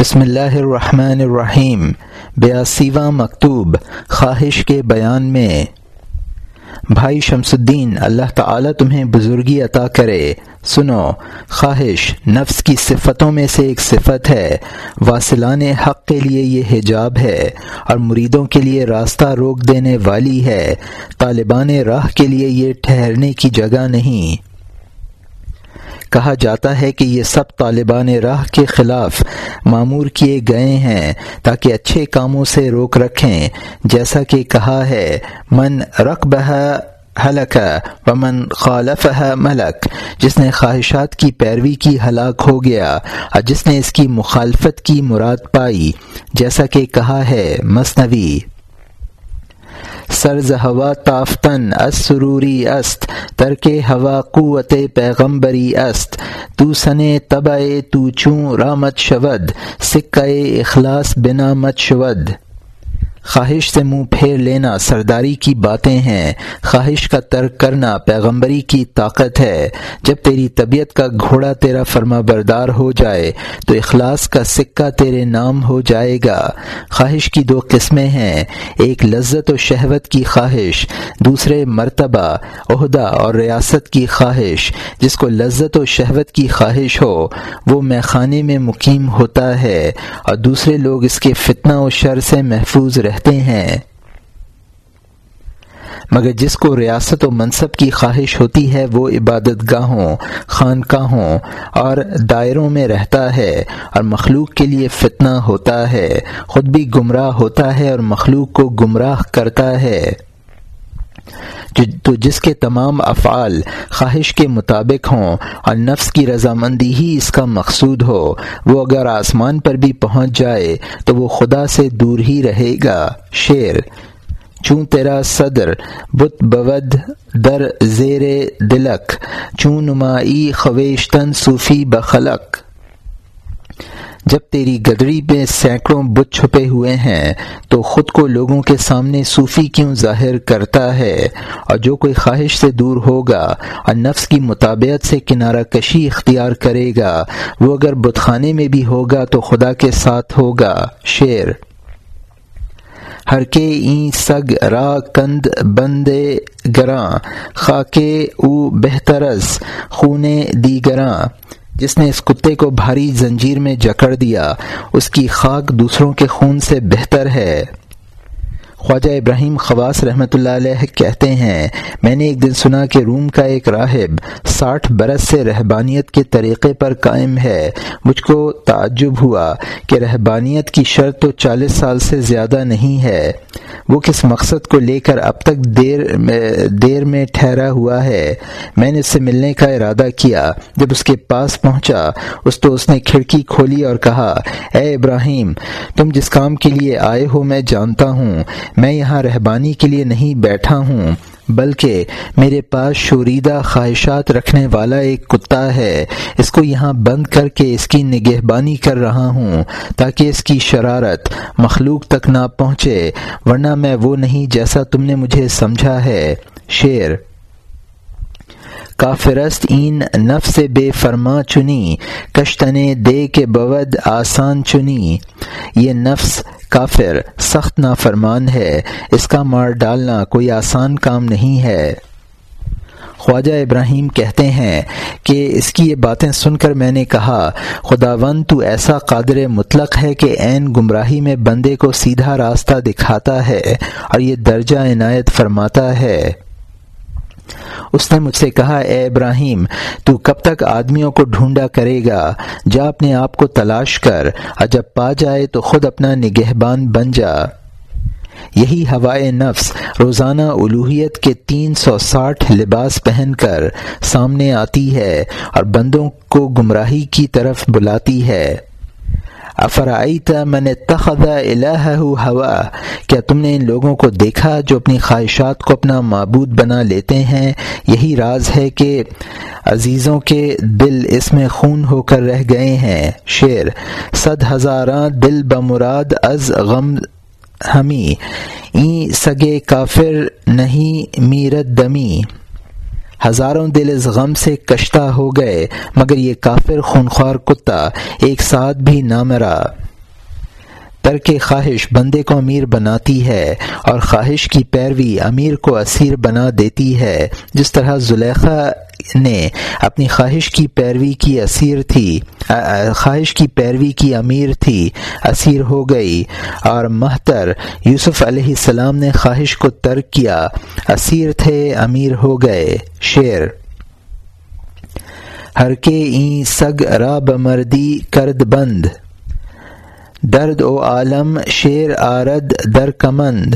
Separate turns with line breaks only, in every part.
بسم اللہ الرحمن الرحیم بیاسیواں مکتوب، خواہش کے بیان میں۔ بھائی شمس الدین اللہ تعالی تمہیں بزرگی عطا کرے۔ سنو، خواہش نفس کی صفتوں میں سے ایک صفت ہے۔ واصلان حق کے لیے یہ حجاب ہے اور مریدوں کے لیے راستہ روک دینے والی ہے۔ طالبان راہ کے لیے یہ ٹھہرنے کی جگہ نہیں۔ کہا جاتا ہے کہ یہ سب طالبان راہ کے خلاف معمور کیے گئے ہیں تاکہ اچھے کاموں سے روک رکھیں۔ جیسا کہ کہا ہے، من رقبہ حلق ومن خالف ملک جس نے خواہشات کی پیروی کی ہلاک ہو گیا، اور جس نے اس کی مخالفت کی مراد پائی۔ جیسا کہ کہا ہے مصنوی سرز ہوا تافتن اس سروری است، ترک ہوا قوت پیغمبری است. تو سنے تبع تو چوں رامت شود، سکہ اخلاص بنا مت شود. خواہش سے منہ پھیر لینا سرداری کی باتیں ہیں۔ خواہش کا ترک کرنا پیغمبری کی طاقت ہے۔ جب تیری طبیعت کا گھوڑا تیرا فرما بردار ہو جائے، تو اخلاص کا سکہ تیرے نام ہو جائے گا۔ خواہش کی دو قسمیں ہیں۔ ایک لذت و شہوت کی خواہش، دوسرے مرتبہ عہدہ اور ریاست کی خواہش۔ جس کو لذت و شہوت کی خواہش ہو، وہ میخانے میں مقیم ہوتا ہے۔ اور دوسرے لوگ اس کے فتنہ و شر سے محفوظ رہ رہتے ہیں۔ مگر جس کو ریاست و منصب کی خواہش ہوتی ہے، وہ عبادت گاہوں خانقاہوں اور دائروں میں رہتا ہے اور مخلوق کے لیے فتنہ ہوتا ہے۔ خود بھی گمراہ ہوتا ہے اور مخلوق کو گمراہ کرتا ہے۔ تو جس کے تمام افعال خواہش کے مطابق ہوں اور نفس کی رضامندی ہی اس کا مقصود ہو، وہ اگر آسمان پر بھی پہنچ جائے تو وہ خدا سے دور ہی رہے گا۔ شعر، چوں تیرا صدر بت بود در زیر دلک، چوں نمائی خویشتن صوفی بخلق۔ جب تیری گدڑی میں سینکڑوں بت چھپے ہوئے ہیں، تو خود کو لوگوں کے سامنے صوفی کیوں ظاہر کرتا ہے؟ اور جو کوئی خواہش سے دور ہوگا، اور نفس کی مطابعت سے کنارہ کشی اختیار کرے گا، وہ اگر بت خانے میں بھی ہوگا تو خدا کے ساتھ ہوگا۔ شعر ہر کے این سگ را کند بندے گراں، خاکے او بہترز خونے دیگراں۔ جس نے اس کتے کو بھاری زنجیر میں جکڑ دیا، اس کی خاک دوسروں کے خون سے بہتر ہے۔ خواجہ ابراہیم خواص رحمۃ اللہ علیہ کہتے ہیں، میں نے ایک دن سنا کہ روم کا ایک راہب ساٹھ برس سے رہبانیت کے طریقے پر قائم ہے۔ مجھ کو تعجب ہوا کہ رہبانیت کی شرط تو چالیس سال سے زیادہ نہیں ہے۔ وہ کس مقصد کو لے کر اب تک دیر دیر میں ٹھہرا ہوا ہے۔ میں نے اس سے ملنے کا ارادہ کیا۔ جب اس کے پاس پہنچا، اس تو اس نے کھڑکی کھولی اور کہا، اے ابراہیم، تم جس کام کے لیے آئے ہو میں جانتا ہوں۔ میں یہاں رہبانی کے لیے نہیں بیٹھا ہوں، بلکہ میرے پاس شوریدہ خواہشات رکھنے والا ایک کتا ہے۔ اس کو یہاں بند کر کے اس کی نگہبانی کر رہا ہوں، تاکہ اس کی شرارت مخلوق تک نہ پہنچے، ورنہ میں وہ نہیں جیسا تم نے مجھے سمجھا ہے۔ شعر کافرست این نفس بے فرما چنی، کشتنے دے کے بود آسان چنی۔ یہ نفس کافر سخت نافرمان ہے۔ اس کا مار ڈالنا کوئی آسان کام نہیں ہے۔ خواجہ ابراہیم کہتے ہیں کہ اس کی یہ باتیں سن کر میں نے کہا خداون تو ایسا قادر مطلق ہے کہ عین گمراہی میں بندے کو سیدھا راستہ دکھاتا ہے اور یہ درجہ عنایت فرماتا ہے۔ اس نے مجھ سے کہا، اے ابراہیم، تو کب تک آدمیوں کو ڈھونڈا کرے گا؟ جا اپنے آپ کو تلاش کر، اور جب پا جائے تو خود اپنا نگہبان بن جا۔ یہی ہوائے نفس، روزانہ الوحیت کے تین سو ساٹھ لباس پہن کر سامنے آتی ہے اور بندوں کو گمراہی کی طرف بلاتی ہے۔ افرائیت من اتخذ الہ ہوا؟ کیا تم نے ان لوگوں کو دیکھا جو اپنی خواہشات کو اپنا معبود بنا لیتے ہیں؟ یہی راز ہے کہ عزیزوں کے دل اس میں خون ہو کر رہ گئے ہیں۔ شعر صد ہزاراں دل بمراد از غم ہمی۔ این سگے کافر نہیں میرت دمی۔ ہزاروں دل اس غم سے کشتہ ہو گئے، مگر یہ کافر خونخوار کتا ایک ساتھ بھی نہ مرا۔ ترک خواہش بندے کو امیر بناتی ہے، اور خواہش کی پیروی امیر کو اسیر بنا دیتی ہے۔ جس طرح زلیخا نے اپنی خواہش کی پیروی کی اسیر تھی خواہش کی پیروی کی امیر تھی، اسیر ہو گئی اور مہتر یوسف علیہ السلام نے خواہش کو ترک کیا، اسیر تھے، امیر ہو گئے۔ شعر ہر کے این سگ را بمردی کرد بند، درد او عالم شیر آرد در کمند۔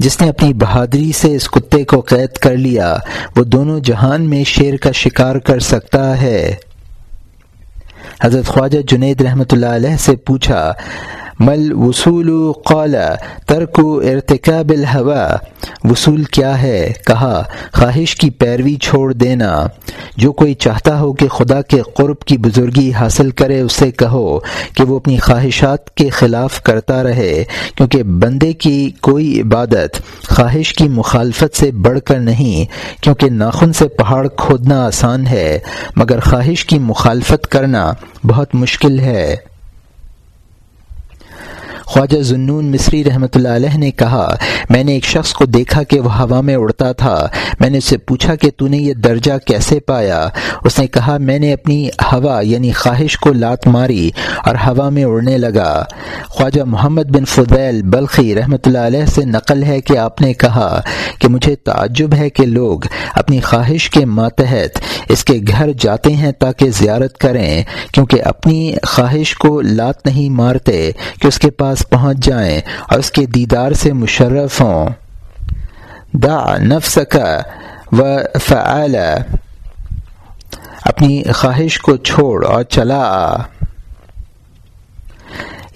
جس نے اپنی بہادری سے اس کتے کو قید کر لیا، وہ دونوں جہان میں شیر کا شکار کر سکتا ہے۔ حضرت خواجہ جنید رحمۃ اللہ علیہ سے پوچھا مل وصول قال، ترک ارتکاب الحوا وصول کیا ہے؟ کہا، خواہش کی پیروی چھوڑ دینا. جو کوئی چاہتا ہو کہ خدا کے قرب کی بزرگی حاصل کرے، اسے کہو کہ وہ اپنی خواہشات کے خلاف کرتا رہے، کیونکہ بندے کی کوئی عبادت خواہش کی مخالفت سے بڑھ کر نہیں، کیونکہ ناخن سے پہاڑ کھودنا آسان ہے، مگر خواہش کی مخالفت کرنا بہت مشکل ہے۔ خواجہ ضنون مصری رحمۃ اللہ علیہ نے کہا، میں نے ایک شخص کو دیکھا کہ وہ ہوا میں اڑتا تھا. میں نے اس سے پوچھا کہ تو نے یہ درجہ کیسے پایا؟ اس نے کہا، میں نے اپنی ہوا یعنی خواہش کو لات ماری اور ہوا میں اڑنے لگا. خواجہ محمد بن فضیل بلخی رحمۃ اللہ علیہ سے نقل ہے کہ آپ نے کہا کہ مجھے تعجب ہے کہ لوگ اپنی خواہش کے ماتحت اس کے گھر جاتے ہیں تاکہ زیارت کریں، کیونکہ اپنی خواہش کو لات نہیں مارتے، کہ اس کے پاس پہنچ جائیں اور اس کے دیدار سے مشرف ہوں۔ دا نفس کا و فعال۔ اپنی خواہش کو چھوڑ اور چلا۔ آ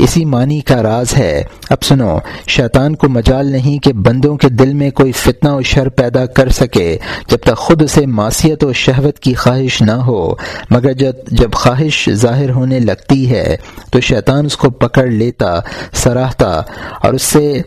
اسی معنی کا راز ہے۔ اب سنو، شیطان کو مجال نہیں کہ بندوں کے دل میں کوئی فتنہ و شر پیدا کر سکے، جب تک خود اسے معصیت و شہوت کی خواہش نہ ہو۔ مگر جب جب خواہش ظاہر ہونے لگتی ہے، تو شیطان اس کو پکڑ لیتا، سراہتا اور اس سے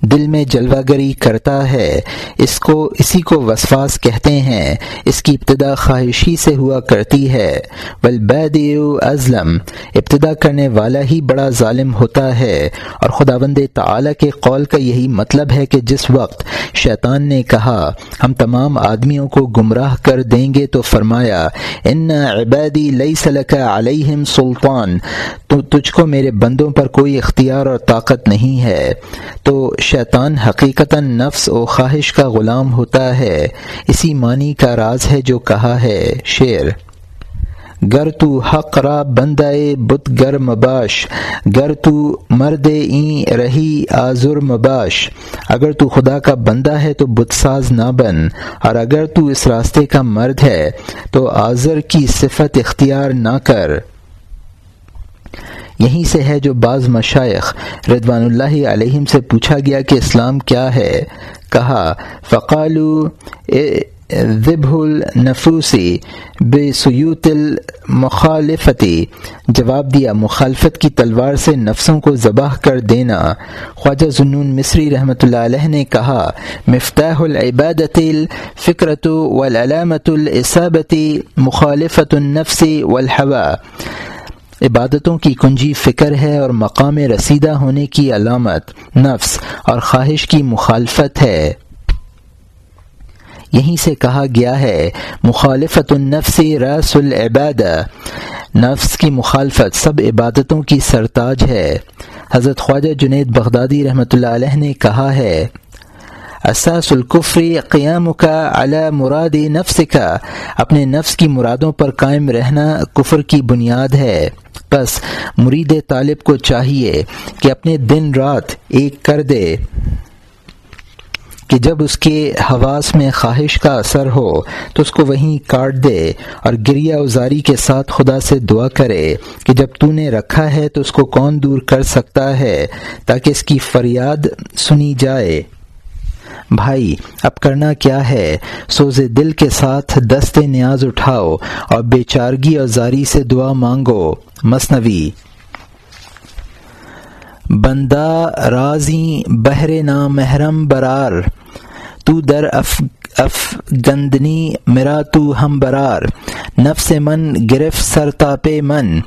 دل میں جلوہ گری کرتا ہے۔ اس کو، اسی کو وسواس کہتے ہیں۔ اس کی ابتدا خواہشی سے ہوا کرتی ہے۔ ولبید ازلم۔ ابتدا کرنے والا ہی بڑا ظالم ہوتا ہے۔ اور خدا بند تعلیٰ کے قول کا یہی مطلب ہے کہ جس وقت شیطان نے کہا، ہم تمام آدمیوں کو گمراہ کر دیں گے تو فرمایا، ان عبادی لئی سلک علیہم سلطان۔ تو تجھ کو میرے بندوں پر کوئی اختیار اور طاقت نہیں ہے۔ تو شیطان حقیقتا نفس و خواہش کا غلام ہوتا ہے۔ اسی معنی کا راز ہے جو کہا ہے شعر۔ گر تو حق را بندائے بت گر مباش۔ گر تو مرد این رہی آزر مباش۔ اگر تو خدا کا بندہ ہے تو بت ساز نہ بن۔ اور اگر تو اس راستے کا مرد ہے تو آزر کی صفت اختیار نہ کر۔ یہیں سے ہے جو بعض مشائق ردوان اللہ علیہم سے پوچھا گیا کہ اسلام کیا ہے۔ کہا، فقالو ذب النفوسی بے سیوت المخالفتی جواب دیا، مخالفت کی تلوار سے نفسوں کو ذبح کر دینا۔ خواجہ ضنون مصری رحمۃ اللہ علیہ نے کہا، مفتاح العبادت الفکرت والعلامت الصابتی مخالفت النفس والحوا۔ عبادتوں کی کنجی فکر ہے اور مقام رسیدہ ہونے کی علامت، نفس اور خواہش کی مخالفت ہے۔ یہیں سے کہا گیا ہے، مخالفت النفس رس العباد نفس کی مخالفت سب عبادتوں کی سرتاج ہے۔ حضرت خواجہ جنید بغدادی رحمۃ اللہ علیہ نے کہا ہے۔ اساس القفری قیام کا اعلی مراد نفس کا اپنے نفس کی مرادوں پر قائم رہنا کفر کی بنیاد ہے۔ بس مرید طالب کو چاہیے کہ اپنے دن رات ایک کر دے کہ جب اس کے حواس میں خواہش کا اثر ہو تو اس کو وہیں کاٹ دے اور گریا ازاری کے ساتھ خدا سے دعا کرے کہ جب تو نے رکھا ہے تو اس کو کون دور کر سکتا ہے تاکہ اس کی فریاد سنی جائے۔ بھائی، اب کرنا کیا ہے؟ سوز دل کے ساتھ دست نیاز اٹھاؤ اور بے چارگی اور زاری سے دعا مانگو۔ مصنوی۔ بندہ رازی بہر نام محرم برار۔ تو در اف اف گندنی مرا تو ہم برار۔ نفس من گرف سر تاپ من۔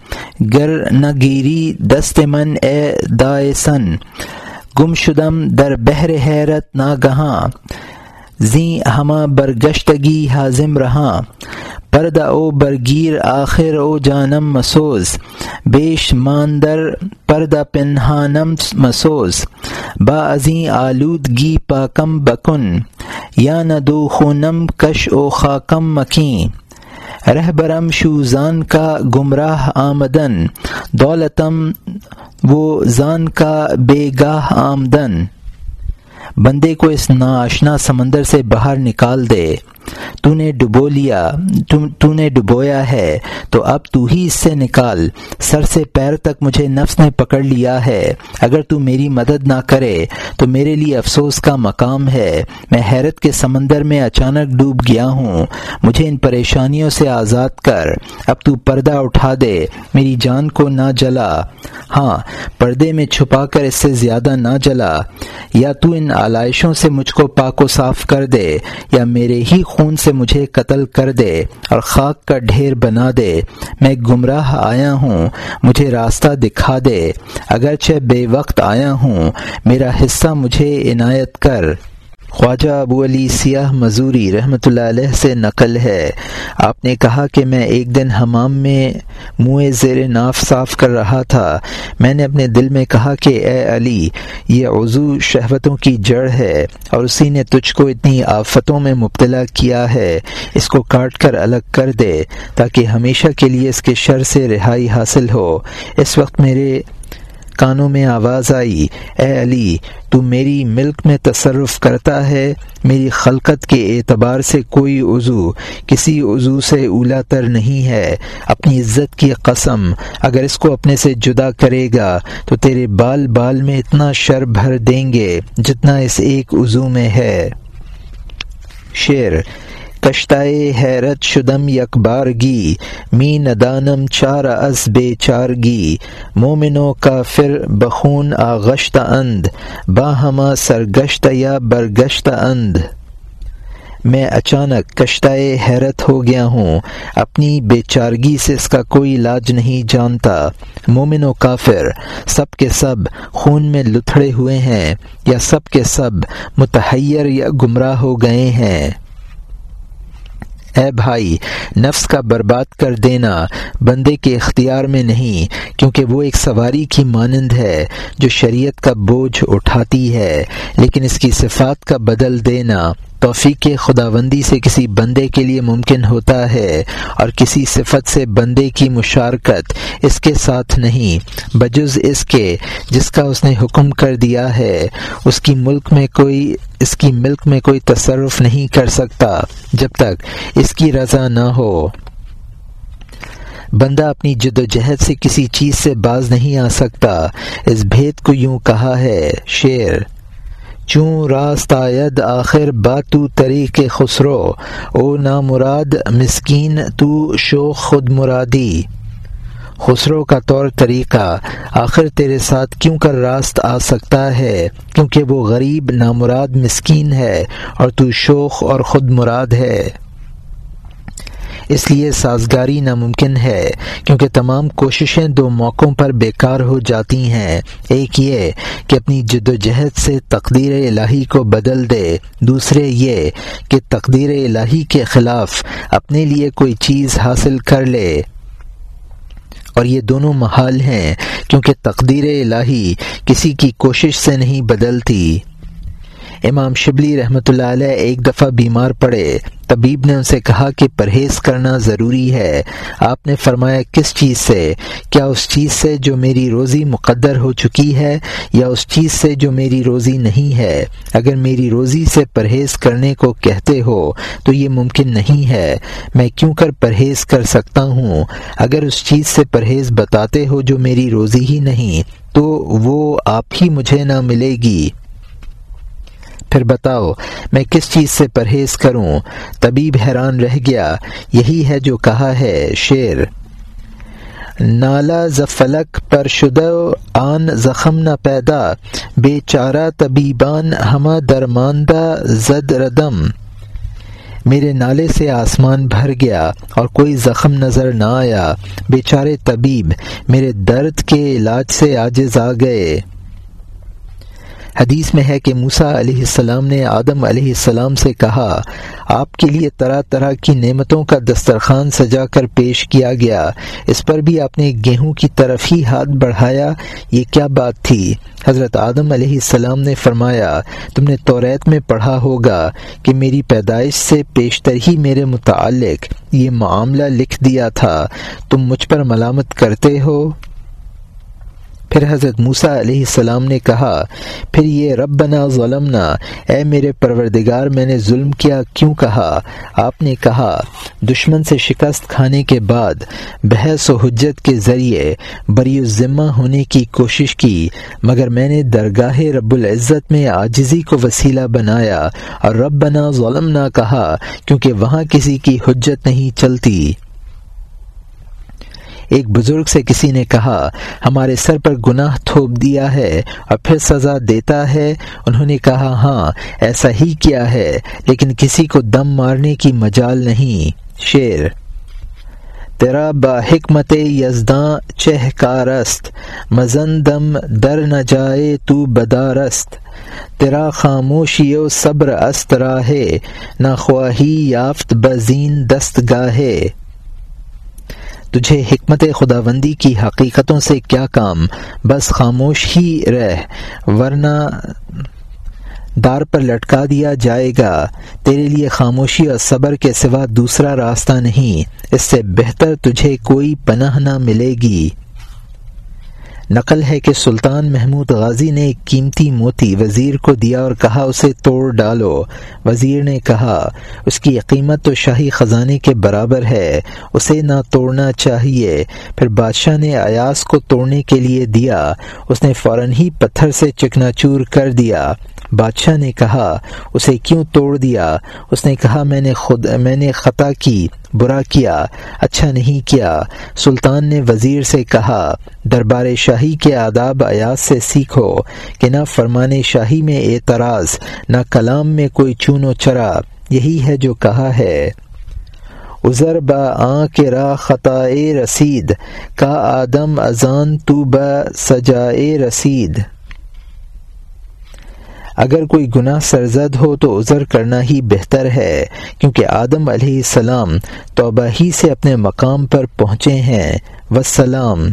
گر نہ گیری، دست من، اے دائے سن۔ گم شدم در بحر حیرت نا گہاں زیں ہما برگشتگی حازم رہا پردہ او برگیر آخر او جانم مسوز، بیش ماندر پردہ پنہانم مسوز۔ با ازیں آلودگی پاکم بکن، یا نہ دو خونم کش او خاکم مکیں۔ رہبرم شوزان کا گمراہ آمدن دولتم وہ زان کا بے گاہ آمدن۔ بندے کو اس ناشنا سمندر سے باہر نکال دے۔ تو نے ڈبو لیا۔ تو نے ڈبویا ہے۔ تو اب تو ہی اس سے نکال۔ سر سے پیر تک مجھے نفس نے پکڑ لیا ہے۔ اگر تو میری مدد نہ کرے، تو میرے لیے افسوس کا مقام ہے۔ میں حیرت کے سمندر میں اچانک ڈوب گیا ہوں۔ مجھے ان پریشانیوں سے آزاد کر۔ اب تو پردہ اٹھا دے۔ میری جان کو نہ جلا۔ ہاں پردے میں چھپا کر اس سے زیادہ نہ جلا۔ یا تو ان آلائشوں سے مجھ کو پاک و صاف کر دے یا میرے ہی خون سے مجھے قتل کر دے اور خاک کا ڈھیر بنا دے۔ میں گمراہ آیا ہوں، مجھے راستہ دکھا دے۔ اگرچہ بے وقت آیا ہوں، میرا حصہ مجھے عنایت کر۔ خواجہ ابو علی سیاہ مزوری رحمۃ اللہ علیہ سے نقل ہے۔ آپ نے کہا کہ میں ایک دن حمام میں منہ زیر ناف صاف کر رہا تھا۔ میں نے اپنے دل میں کہا کہ اے علی، یہ عضو شہوتوں کی جڑ ہے اور اسی نے تجھ کو اتنی آفتوں میں مبتلا کیا ہے۔ اس کو کاٹ کر الگ کر دے تاکہ ہمیشہ کے لیے اس کے شر سے رہائی حاصل ہو۔ اس وقت میرے کانوں میں آواز آئی، اے علی، تو میری ملک میں تصرف کرتا ہے، میری خلقت کے اعتبار سے کوئی عضو، کسی عضو سے اولا تر نہیں ہے، اپنی عزت کی قسم، اگر اس کو اپنے سے جدا کرے گا، تو تیرے بال بال میں اتنا شر بھر دیں گے جتنا اس ایک عضو میں ہے۔ شعر کشتائے حیرت شدم یک بارگی می ندانم چار از بے چارگی. مومنوں کا فر بخون آغشت اند باہما سرگشت یا برگشت اند. میں اچانک کشتائے حیرت ہو گیا ہوں، اپنی بے چارگی سے اس کا کوئی علاج نہیں جانتا. مومن و کافر، سب کے سب خون میں لتھڑے ہوئے ہیں، یا سب کے سب متحیر یا گمراہ ہو گئے ہیں؟ اے بھائی، نفس کا برباد کر دینا بندے کے اختیار میں نہیں، کیونکہ وہ ایک سواری کی مانند ہے جو شریعت کا بوجھ اٹھاتی ہے، لیکن اس کی صفات کا بدل دینا۔ توفیق خداوندی سے کسی بندے کے لیے ممکن ہوتا ہے اور کسی صفت سے بندے کی مشارکت اس کے ساتھ نہیں، بجز اس کے، جس کا اس نے حکم کر دیا ہے، اس کی ملک میں کوئی، اس کی ملک میں کوئی تصرف نہیں کر سکتا جب تک اس کی رضا نہ ہو۔ بندہ اپنی جد و جہد سے کسی چیز سے باز نہیں آ سکتا۔ اس بھید کو یوں کہا ہے، شعر چوں راست آید آخر با تو طریق خسرو، او نامراد مسکین تو شوق خود مرادی. خسرو کا طور طریقہ، آخر تیرے ساتھ کیوں کر راست آ سکتا ہے؟ کیونکہ وہ غریب، نامراد مسکین ہے اور تو شوخ اور خود مراد ہے۔ اس لیے سازگاری ناممکن ہے، کیونکہ تمام کوششیں دو موقعوں پر بیکار ہو جاتی ہیں۔ ایک یہ کہ اپنی جد و جہد سے تقدیر الہی کو بدل دے۔ دوسرے یہ کہ تقدیر الہی کے خلاف اپنے لیے کوئی چیز حاصل کر لے۔ اور یہ دونوں محال ہیں، کیونکہ تقدیر الہی کسی کی کوشش سے نہیں بدلتی۔ امام شبلی رحمۃ اللہ علیہ ایک دفعہ بیمار پڑے۔ طبیب نے ان سے کہا کہ پرہیز کرنا ضروری ہے۔ آپ نے فرمایا، کس چیز سے؟ کیا اس چیز سے جو میری روزی مقدر ہو چکی ہے یا اس چیز سے جو میری روزی نہیں ہے؟ اگر میری روزی سے پرہیز کرنے کو کہتے ہو تو یہ ممکن نہیں ہے۔ میں کیوں کر پرہیز کر سکتا ہوں؟ اگر اس چیز سے پرہیز بتاتے ہو جو میری روزی ہی نہیں تو وہ آپ ہی مجھے نہ ملے گی۔ پھر بتاؤ، میں کس چیز سے پرہیز کروں؟ طبیب حیران رہ گیا، یہی ہے جو کہا ہے شعر۔ نالا زفلک پر شدہ، آن زخم نہ پیدا بے چارہ طبیبان ہمہ درماندہ زد ردم۔ میرے نالے سے آسمان بھر گیا اور کوئی زخم نظر نہ آیا۔ بیچارے طبیب، میرے درد کے علاج سے آجز آ گئے۔ حدیث میں ہے کہ موسا علیہ السلام نے آدم علیہ السلام سے کہا، آپ کے لیے طرح طرح کی نعمتوں کا دسترخوان سجا کر پیش کیا گیا، اس پر بھی آپ نے گیہوں کی طرف ہی ہاتھ بڑھایا، یہ کیا بات تھی؟ حضرت آدم علیہ السلام نے فرمایا، تم نے توریت میں پڑھا ہوگا کہ میری پیدائش سے پیشتر ہی میرے متعلق یہ معاملہ لکھ دیا تھا، تم مجھ پر ملامت کرتے ہو؟ پھر حضرت موسا علیہ السلام نے کہا، پھر یہ رب بنا ظلم اے میرے پروردگار میں نے ظلم کیا، کیوں کہا؟ آپ نے کہا، دشمن سے شکست کھانے کے بعد بحث و حجت کے ذریعے بری ذمہ ہونے کی کوشش کی، مگر میں نے درگاہ رب العزت میں آجزی کو وسیلہ بنایا اور رب بنا ظلم نہ کہا، کیونکہ وہاں کسی کی حجت نہیں چلتی۔ ایک بزرگ سے کسی نے کہا، ہمارے سر پر گناہ تھوپ دیا ہے اور پھر سزا دیتا ہے۔ انہوں نے کہا ہاں ایسا ہی کیا ہے، لیکن کسی کو دم مارنے کی مجال نہیں۔ شیر تیرا با حکمت یزداں چہ کارست مزن دم در نہ جائے تو بدارست۔ تیرا خاموشی و صبر است راہے نہ خواہی یافت بزین دست گاہے تجھے حکمت خداوندی کی حقیقتوں سے کیا کام؟ بس خاموش ہی رہ، ورنہ دار پر لٹکا دیا جائے گا۔ تیرے لیے خاموشی اور صبر کے سوا دوسرا راستہ نہیں۔ اس سے بہتر تجھے کوئی پناہ نہ ملے گی۔ نقل ہے کہ سلطان محمود غازی نے ایک قیمتی موتی وزیر کو دیا اور کہا اسے توڑ ڈالو۔ وزیر نے کہا، اس کی قیمت تو شاہی خزانے کے برابر ہے، اسے نہ توڑنا چاہیے۔ پھر بادشاہ نے ایاس کو توڑنے کے لیے دیا۔ اس نے فوراً ہی پتھر سے چکنا چور کر دیا۔ بادشاہ نے کہا، اسے کیوں توڑ دیا؟ اس نے کہا، میں نے خود، میں نے خطا کی، برا کیا اچھا نہیں کیا۔ سلطان نے وزیر سے کہا، دربار شاہی کے آداب ایاز سے سیکھو کہ نہ فرمان شاہی میں اعتراض، نہ کلام میں کوئی چون و چرا۔ یہی ہے جو کہا ہے۔ ازر با آ کے را خطائے رسید، کا آدم ازان تو ب سجائے رسید۔ اگر کوئی گناہ سرزد ہو تو عذر کرنا ہی بہتر ہے، کیونکہ آدم علیہ السلام توبہ ہی سے اپنے مقام پر پہنچے ہیں۔ وسلام